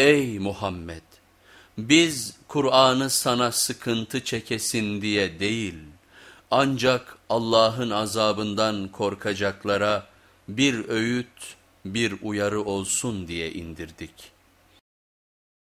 Ey Muhammed! Biz Kur'an'ı sana sıkıntı çekesin diye değil, ancak Allah'ın azabından korkacaklara bir öğüt, bir uyarı olsun diye indirdik.''